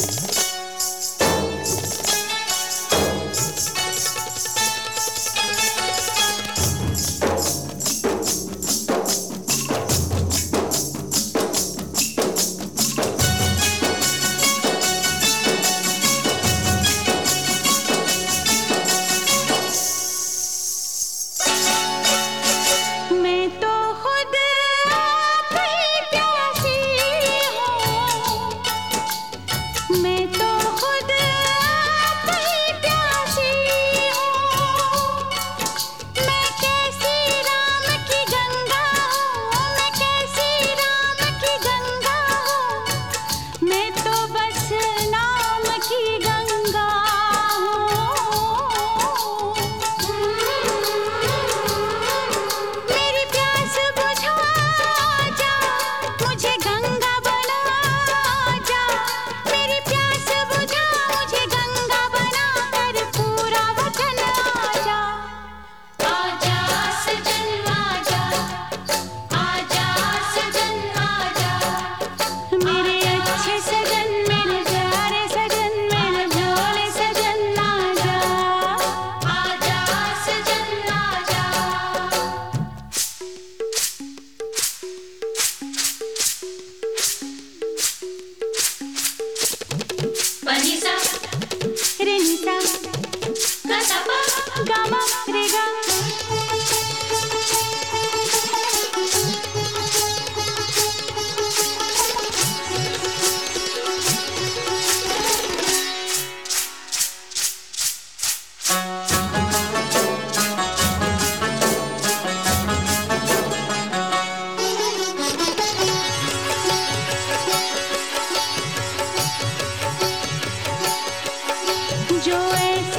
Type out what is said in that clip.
Podcast. जो ऐसे